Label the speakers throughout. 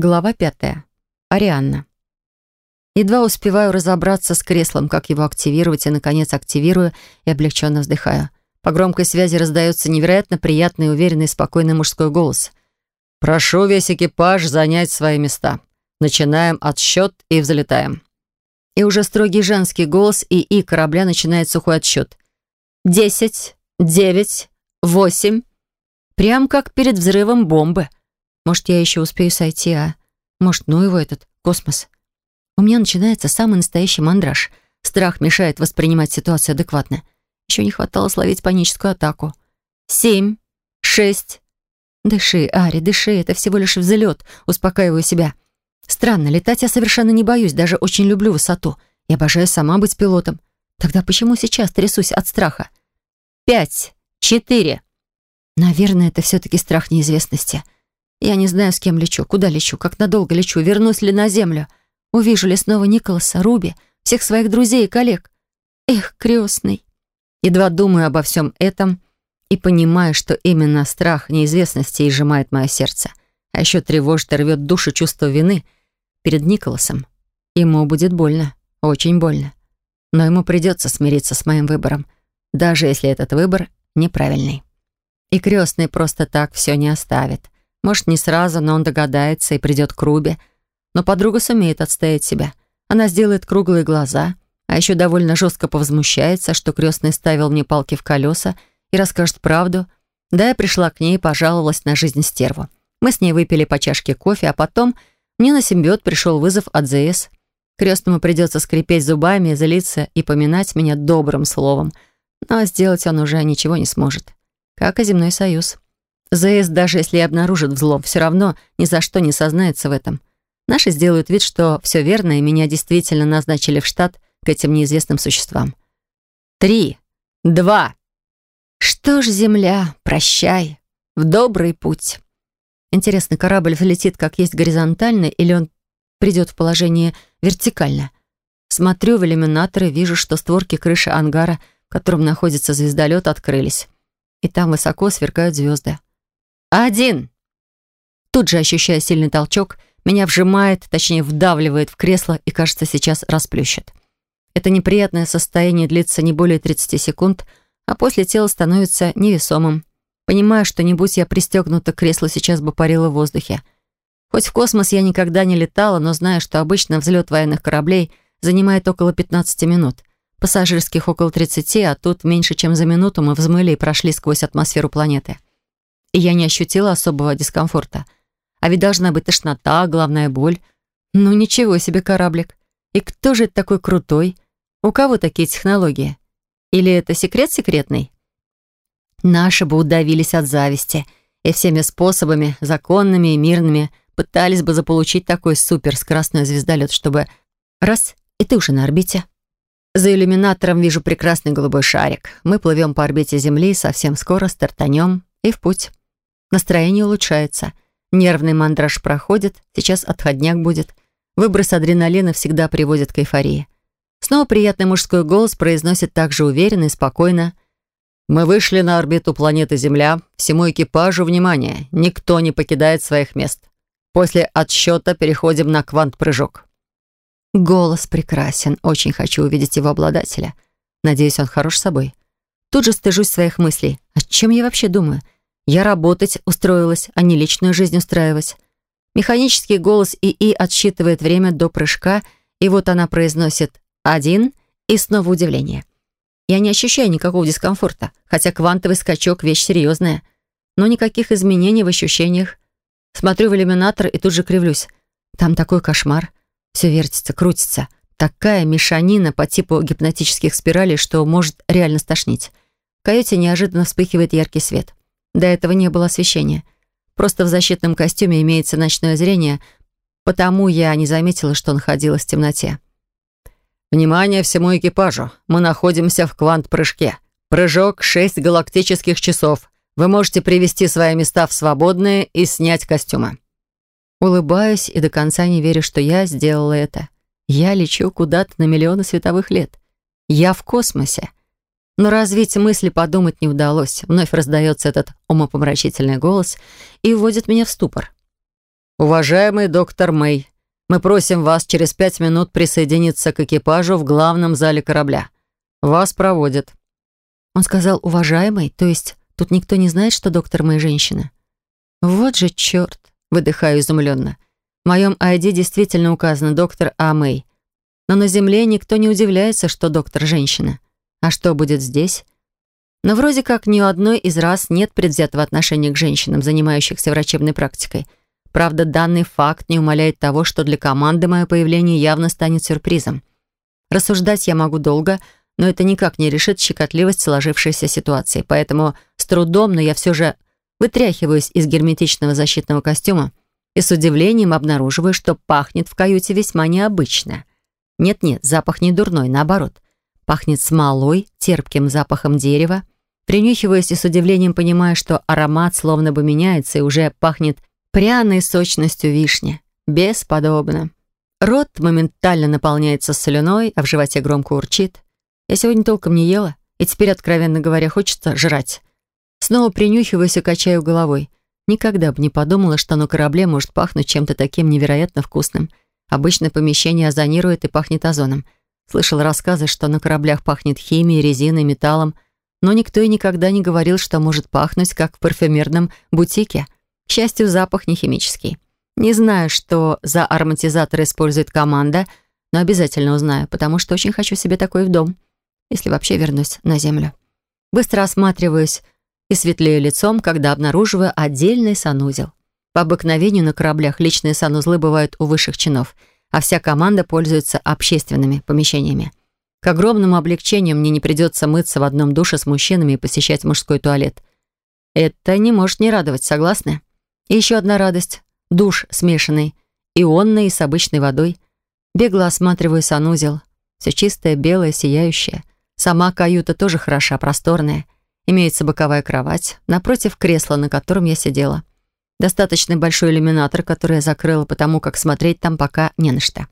Speaker 1: Глава пятая. Арианна. Едва успеваю разобраться с креслом, как его активировать, и, наконец, активирую и облегченно вздыхаю. По громкой связи раздается невероятно приятный, уверенный, спокойный мужской голос. «Прошу весь экипаж занять свои места. Начинаем отсчет и взлетаем». И уже строгий женский голос и и корабля начинает сухой отсчет. «Десять, девять, восемь». Прям как перед взрывом бомбы. Может, я еще успею сойти, а? Может, ну его этот космос? У меня начинается самый настоящий мандраж. Страх мешает воспринимать ситуацию адекватно. Еще не хватало словить паническую атаку. Семь, шесть. Дыши, Ари, дыши, это всего лишь взлет. Успокаиваю себя. Странно, летать я совершенно не боюсь, даже очень люблю высоту. Я обожаю сама быть пилотом. Тогда почему сейчас трясусь от страха? Пять, четыре. Наверное, это все-таки страх неизвестности. Я не знаю, с кем лечу, куда лечу, как надолго лечу, вернусь ли на Землю. Увижу ли снова Николаса, Руби, всех своих друзей и коллег. Эх, крестный. Едва думаю обо всем этом и понимаю, что именно страх неизвестности и сжимает мое сердце. А еще тревожит и рвет душу чувство вины перед Николасом. Ему будет больно, очень больно. Но ему придется смириться с моим выбором, даже если этот выбор неправильный. И крестный просто так все не оставит. Может, не сразу, но он догадается и придет к Рубе. Но подруга сумеет отстоять себя. Она сделает круглые глаза, а еще довольно жестко повзмущается, что крестный ставил мне палки в колеса и расскажет правду. Да, я пришла к ней и пожаловалась на жизнь стерву. Мы с ней выпили по чашке кофе, а потом мне на симбиот пришел вызов от ЗС. Крестному придется скрипеть зубами, злиться и поминать меня добрым словом. Но сделать он уже ничего не сможет. Как и земной союз. ЗС, даже если и обнаружит взлом, все равно ни за что не сознается в этом. Наши сделают вид, что все верно, и меня действительно назначили в штат к этим неизвестным существам. Три, два. Что ж, Земля, прощай. В добрый путь. Интересно, корабль взлетит как есть горизонтально, или он придет в положение вертикально? Смотрю в иллюминатор и вижу, что створки крыши ангара, в котором находится звездолет, открылись. И там высоко сверкают звезды. «Один!» Тут же, ощущая сильный толчок, меня вжимает, точнее вдавливает в кресло и, кажется, сейчас расплющит. Это неприятное состояние длится не более 30 секунд, а после тело становится невесомым. Понимаю, что не будь я пристегнута к креслу, сейчас бы парила в воздухе. Хоть в космос я никогда не летала, но знаю, что обычно взлет военных кораблей занимает около 15 минут. Пассажирских около 30, а тут меньше, чем за минуту мы взмыли и прошли сквозь атмосферу планеты и я не ощутила особого дискомфорта. А ведь должна быть тошнота, главная боль. Ну ничего себе кораблик. И кто же это такой крутой? У кого такие технологии? Или это секрет секретный? Наши бы удавились от зависти и всеми способами, законными и мирными, пытались бы заполучить такой суперскоростной звездолет, чтобы раз, и ты уже на орбите. За иллюминатором вижу прекрасный голубой шарик. Мы плывем по орбите Земли, совсем скоро стартанем и в путь. Настроение улучшается. Нервный мандраж проходит, сейчас отходняк будет. Выброс адреналина всегда приводит к эйфории. Снова приятный мужской голос произносит также уверенно и спокойно. «Мы вышли на орбиту планеты Земля. Всему экипажу внимание. Никто не покидает своих мест. После отсчета переходим на квант-прыжок». Голос прекрасен. Очень хочу увидеть его обладателя. Надеюсь, он хорош собой. Тут же стыжусь своих мыслей. О чем я вообще думаю? Я работать устроилась, а не личную жизнь устраивать. Механический голос ИИ отсчитывает время до прыжка, и вот она произносит «один» и снова удивление. Я не ощущаю никакого дискомфорта, хотя квантовый скачок — вещь серьезная. Но никаких изменений в ощущениях. Смотрю в иллюминатор и тут же кривлюсь. Там такой кошмар. Все вертится, крутится. Такая мешанина по типу гипнотических спиралей, что может реально стошнить. В каюте неожиданно вспыхивает яркий свет. До этого не было освещения. Просто в защитном костюме имеется ночное зрение, потому я не заметила, что находилась в темноте. «Внимание всему экипажу! Мы находимся в квант-прыжке. Прыжок — шесть галактических часов. Вы можете привести свои места в свободные и снять костюмы». Улыбаюсь и до конца не верю, что я сделала это. Я лечу куда-то на миллионы световых лет. Я в космосе. Но развить мысли подумать не удалось. Вновь раздается этот умопомрачительный голос и вводит меня в ступор.
Speaker 2: «Уважаемый доктор Мэй, мы просим вас через пять минут присоединиться к экипажу в главном зале корабля. Вас проводят».
Speaker 1: Он сказал «уважаемый», то есть тут никто не знает, что доктор Мэй женщина. «Вот же черт!» — выдыхаю изумленно. В моем ID действительно указано доктор А. Мэй. Но на Земле никто не удивляется, что доктор женщина. А что будет здесь? Но вроде как ни у одной из раз нет предвзятого отношения к женщинам, занимающихся врачебной практикой. Правда, данный факт не умаляет того, что для команды мое появление явно станет сюрпризом. Рассуждать я могу долго, но это никак не решит щекотливость сложившейся ситуации. Поэтому с трудом, но я все же вытряхиваюсь из герметичного защитного костюма и с удивлением обнаруживаю, что пахнет в каюте весьма необычно. Нет-нет, запах не дурной, наоборот. Пахнет смолой, терпким запахом дерева. Принюхиваясь и с удивлением понимая, что аромат словно бы меняется и уже пахнет пряной сочностью вишни. Бесподобно. Рот моментально наполняется слюной, а в животе громко урчит. Я сегодня толком не ела, и теперь, откровенно говоря, хочется жрать. Снова принюхиваюсь и качаю головой. Никогда бы не подумала, что на корабле может пахнуть чем-то таким невероятно вкусным. Обычно помещение озонирует и пахнет озоном. Слышал рассказы, что на кораблях пахнет химией, резиной, металлом, но никто и никогда не говорил, что может пахнуть, как в парфюмерном бутике. К счастью, запах не химический. Не знаю, что за ароматизатор использует команда, но обязательно узнаю, потому что очень хочу себе такой в дом, если вообще вернусь на землю. Быстро осматриваюсь и светлею лицом, когда обнаруживаю отдельный санузел. По обыкновению на кораблях личные санузлы бывают у высших чинов, а вся команда пользуется общественными помещениями. К огромному облегчению мне не придется мыться в одном душе с мужчинами и посещать мужской туалет. Это не может не радовать, согласны? И еще одна радость. Душ смешанный, ионный с обычной водой. Бегло осматриваю санузел. Все чистое, белое, сияющее. Сама каюта тоже хороша, просторная. Имеется боковая кровать, напротив кресла, на котором я сидела. Достаточно большой иллюминатор, который я закрыла, потому как смотреть там пока не на что.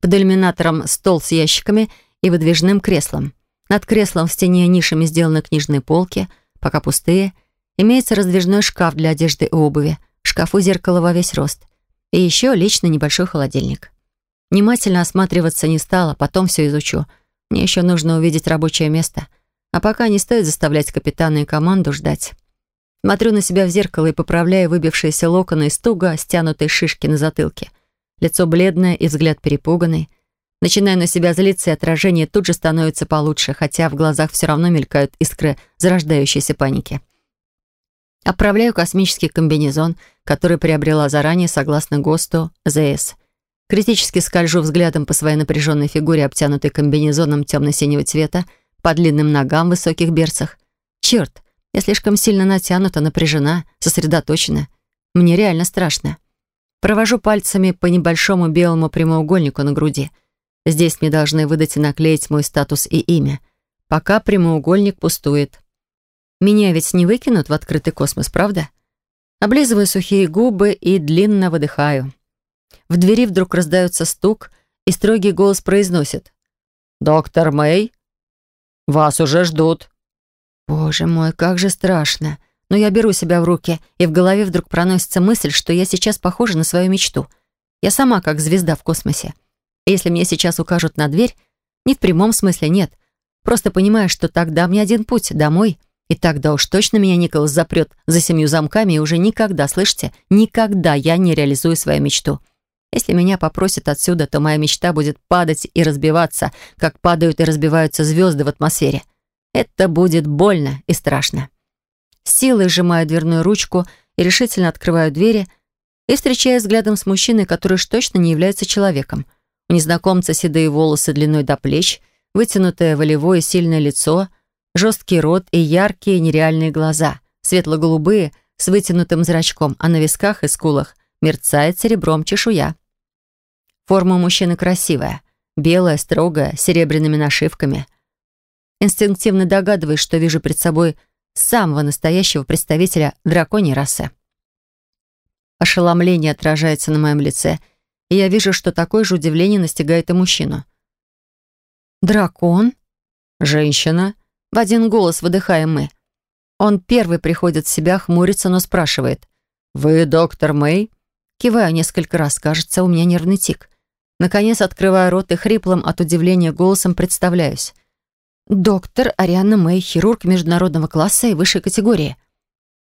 Speaker 1: Под иллюминатором стол с ящиками и выдвижным креслом. Над креслом в стене нишами сделаны книжные полки, пока пустые. Имеется раздвижной шкаф для одежды и обуви. В шкафу зеркало во весь рост. И еще лично небольшой холодильник. Внимательно осматриваться не стала, потом все изучу. Мне еще нужно увидеть рабочее место. А пока не стоит заставлять капитана и команду ждать. Смотрю на себя в зеркало и поправляю выбившиеся локоны из туго стянутой шишки на затылке. Лицо бледное и взгляд перепуганный. Начинаю на себя злиться, и отражение тут же становится получше, хотя в глазах все равно мелькают искры зарождающейся паники. Отправляю космический комбинезон, который приобрела заранее согласно ГОСТу ЗС. Критически скольжу взглядом по своей напряженной фигуре, обтянутой комбинезоном темно-синего цвета, по длинным ногам в высоких берцах. Черт, я слишком сильно натянута, напряжена, сосредоточена. Мне реально страшно. Провожу пальцами по небольшому белому прямоугольнику на груди. Здесь мне должны выдать и наклеить мой статус и имя. Пока прямоугольник пустует. Меня ведь не выкинут в открытый космос, правда? Облизываю сухие губы и длинно выдыхаю. В двери вдруг раздается стук, и строгий голос произносит. «Доктор Мэй, вас уже ждут». Боже мой, как же страшно. Но я беру себя в руки, и в голове вдруг проносится мысль, что я сейчас похожа на свою мечту. Я сама как звезда в космосе. И если мне сейчас укажут на дверь, не в прямом смысле нет, просто понимаю, что тогда мне один путь — домой. И тогда уж точно меня Николас запрет за семью замками, и уже никогда, слышите, никогда я не реализую свою мечту. Если меня попросят отсюда, то моя мечта будет падать и разбиваться, как падают и разбиваются звезды в атмосфере. Это будет больно и страшно. С силой сжимаю дверную ручку и решительно открываю двери и встречаюсь взглядом с мужчиной, который уж точно не является человеком. У незнакомца седые волосы длиной до плеч, вытянутое волевое сильное лицо, жесткий рот и яркие нереальные глаза, светло-голубые, с вытянутым зрачком, а на висках и скулах мерцает серебром чешуя. Форма мужчины красивая, белая, строгая, с серебряными нашивками — инстинктивно догадываюсь, что вижу перед собой самого настоящего представителя драконьей расы. Ошеломление отражается на моем лице, и я вижу, что такое же удивление настигает и мужчину. «Дракон?» «Женщина?» В один голос выдыхаем мы. Он первый приходит в себя, хмурится, но спрашивает. «Вы доктор Мэй?» Киваю несколько раз, кажется, у меня нервный тик. Наконец открываю рот и хриплым от удивления голосом представляюсь. «Доктор Ариана Мэй, хирург международного класса и высшей категории».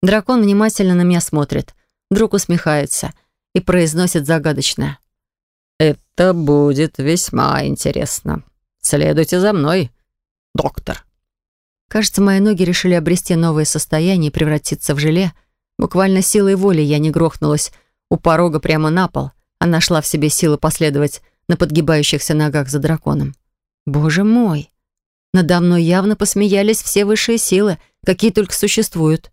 Speaker 1: Дракон внимательно на меня смотрит, вдруг усмехается и произносит загадочно.
Speaker 2: «Это будет весьма интересно. Следуйте за мной, доктор».
Speaker 1: Кажется, мои ноги решили обрести новое состояние и превратиться в желе. Буквально силой воли я не грохнулась у порога прямо на пол, а нашла в себе силы последовать на подгибающихся ногах за драконом. Боже мой! Надо мной явно посмеялись все высшие силы, какие только существуют.